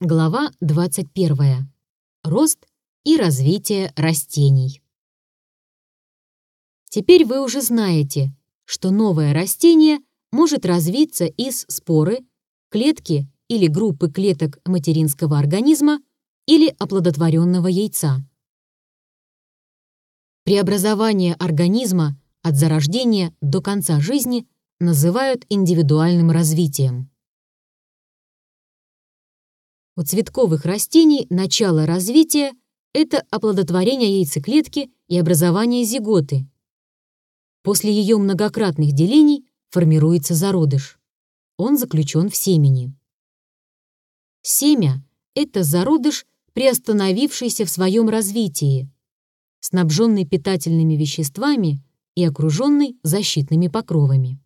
Глава 21. Рост и развитие растений. Теперь вы уже знаете, что новое растение может развиться из споры, клетки или группы клеток материнского организма или оплодотворенного яйца. Преобразование организма от зарождения до конца жизни называют индивидуальным развитием. У цветковых растений начало развития – это оплодотворение яйцеклетки и образование зиготы. После ее многократных делений формируется зародыш. Он заключен в семени. Семя – это зародыш, приостановившийся в своем развитии, снабженный питательными веществами и окруженный защитными покровами.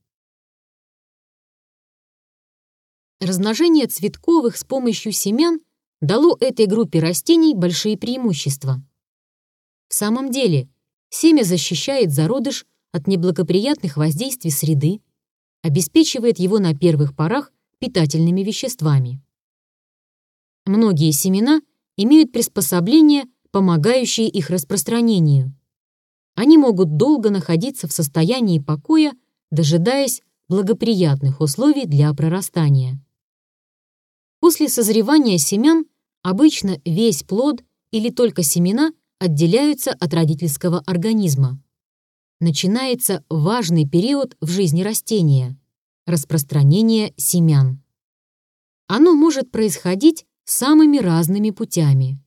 Размножение цветковых с помощью семян дало этой группе растений большие преимущества. В самом деле, семя защищает зародыш от неблагоприятных воздействий среды, обеспечивает его на первых порах питательными веществами. Многие семена имеют приспособления, помогающие их распространению. Они могут долго находиться в состоянии покоя, дожидаясь благоприятных условий для прорастания. После созревания семян обычно весь плод или только семена отделяются от родительского организма. Начинается важный период в жизни растения – распространение семян. Оно может происходить самыми разными путями.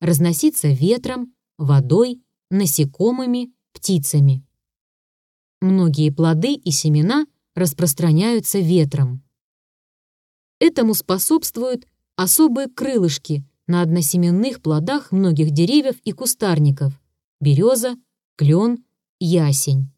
Разноситься ветром, водой, насекомыми, птицами. Многие плоды и семена распространяются ветром. Этому способствуют особые крылышки на односеменных плодах многих деревьев и кустарников – береза, клен, ясень.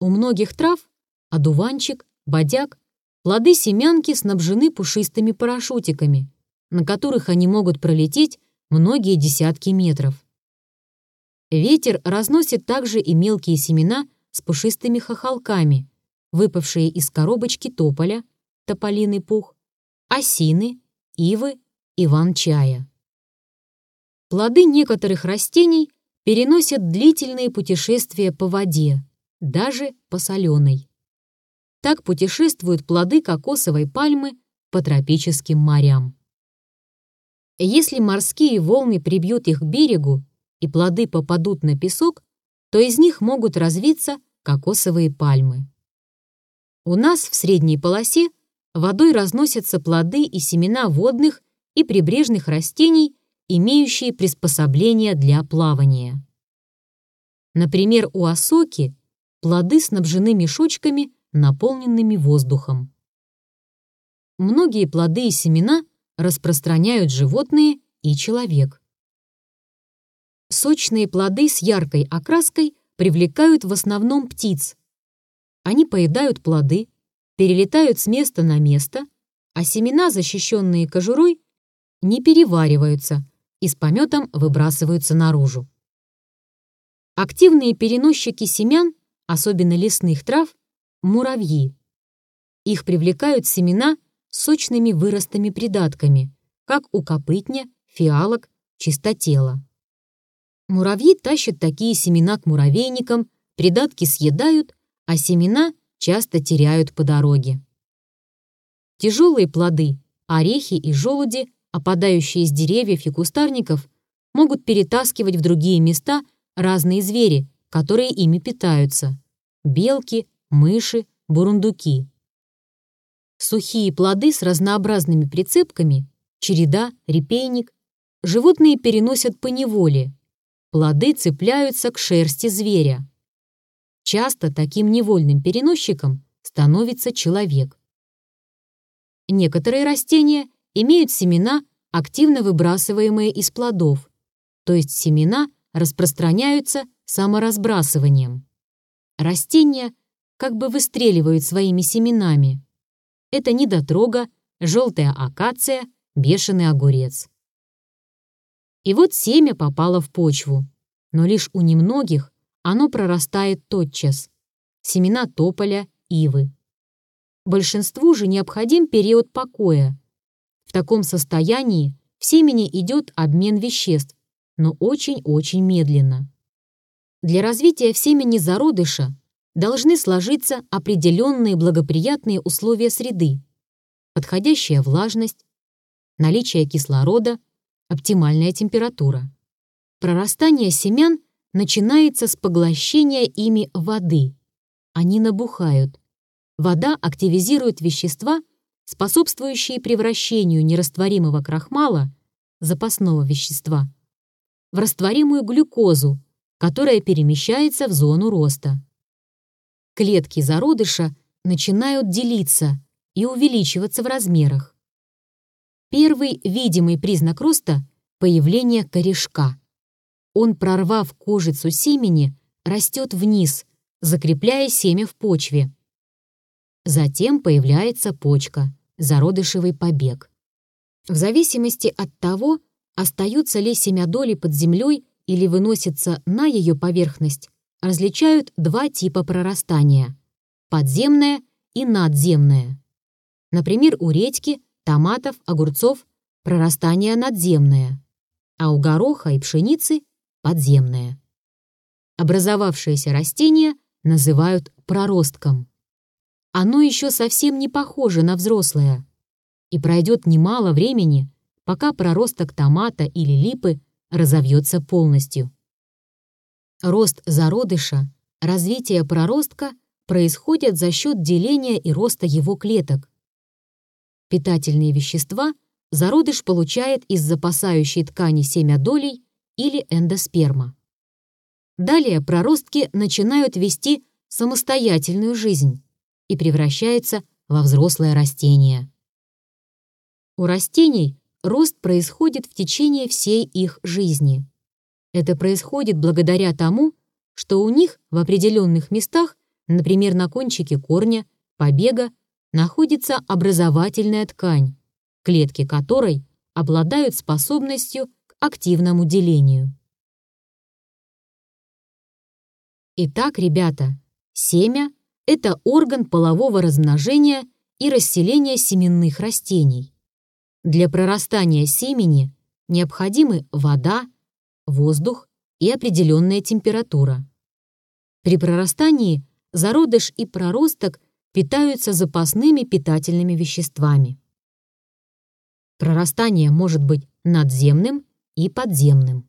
У многих трав – одуванчик, бодяг – плоды семянки снабжены пушистыми парашютиками, на которых они могут пролететь многие десятки метров. Ветер разносит также и мелкие семена с пушистыми хохолками, выпавшие из коробочки тополя, тополиный пух, осины, ивы, иван-чая. Плоды некоторых растений переносят длительные путешествия по воде, даже по соленой. Так путешествуют плоды кокосовой пальмы по тропическим морям. Если морские волны прибьют их к берегу и плоды попадут на песок, то из них могут развиться кокосовые пальмы. У нас в средней полосе водой разносятся плоды и семена водных и прибрежных растений, имеющие приспособления для плавания. Например, у осоки плоды снабжены мешочками, наполненными воздухом. Многие плоды и семена распространяют животные и человек. Сочные плоды с яркой окраской привлекают в основном птиц. Они поедают плоды, перелетают с места на место, а семена, защищенные кожурой, не перевариваются и с пометом выбрасываются наружу. Активные переносчики семян, особенно лесных трав, муравьи. Их привлекают семена сочными выростами-придатками, как у копытня, фиалок, чистотела. Муравьи тащат такие семена к муравейникам, придатки съедают, а семена часто теряют по дороге. Тяжелые плоды, орехи и желуди, опадающие с деревьев и кустарников, могут перетаскивать в другие места разные звери, которые ими питаются – белки, мыши, бурундуки. Сухие плоды с разнообразными прицепками – череда, репейник – животные переносят по неволе. Плоды цепляются к шерсти зверя. Часто таким невольным переносчиком становится человек. Некоторые растения имеют семена, активно выбрасываемые из плодов, то есть семена распространяются саморазбрасыванием. Растения как бы выстреливают своими семенами. Это недотрога, желтая акация, бешеный огурец. И вот семя попало в почву, но лишь у немногих оно прорастает тотчас. Семена тополя, ивы. Большинству же необходим период покоя. В таком состоянии в семени идет обмен веществ, но очень-очень медленно. Для развития в семени зародыша должны сложиться определенные благоприятные условия среды, подходящая влажность, наличие кислорода, оптимальная температура. Прорастание семян начинается с поглощения ими воды. Они набухают. Вода активизирует вещества, способствующие превращению нерастворимого крахмала, запасного вещества, в растворимую глюкозу, которая перемещается в зону роста. Клетки зародыша начинают делиться и увеличиваться в размерах. Первый видимый признак роста – появление корешка. Он, прорвав кожицу семени, растет вниз, закрепляя семя в почве. Затем появляется почка, зародышевый побег. В зависимости от того, остаются ли семядоли под землей или выносятся на ее поверхность, различают два типа прорастания – подземное и надземное. Например, у редьки, томатов, огурцов прорастание надземное, а у гороха и пшеницы – подземное. Образовавшееся растение называют проростком. Оно еще совсем не похоже на взрослое, и пройдет немало времени, пока проросток томата или липы разовьется полностью. Рост зародыша, развитие проростка происходит за счет деления и роста его клеток. Питательные вещества зародыш получает из запасающей ткани семя долей или эндосперма. Далее проростки начинают вести самостоятельную жизнь и превращаются во взрослое растение. У растений рост происходит в течение всей их жизни. Это происходит благодаря тому, что у них в определенных местах, например, на кончике корня, побега, находится образовательная ткань, клетки которой обладают способностью активному делению. Итак, ребята, семя — это орган полового размножения и расселения семенных растений. Для прорастания семени необходимы вода, воздух и определенная температура. При прорастании зародыш и проросток питаются запасными питательными веществами. Прорастание может быть надземным и подземным.